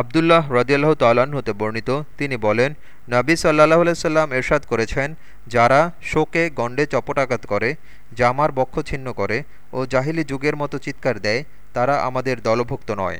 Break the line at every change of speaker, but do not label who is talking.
আবদুল্লাহ রদিয়াল্লাহ তাল্লাহ্ন হতে বর্ণিত, তিনি বলেন, নাবী সাল্লাহ সাল্লাম এরশাদ করেছেন, যারা শোকে গণ্ডে চপটাঘাত করে, জামার বক্ষ ছিন্ন করে ও জাহিলি যুগের মতো চিৎকার দেয়, তারা আমাদের দলভুক্ত নয়।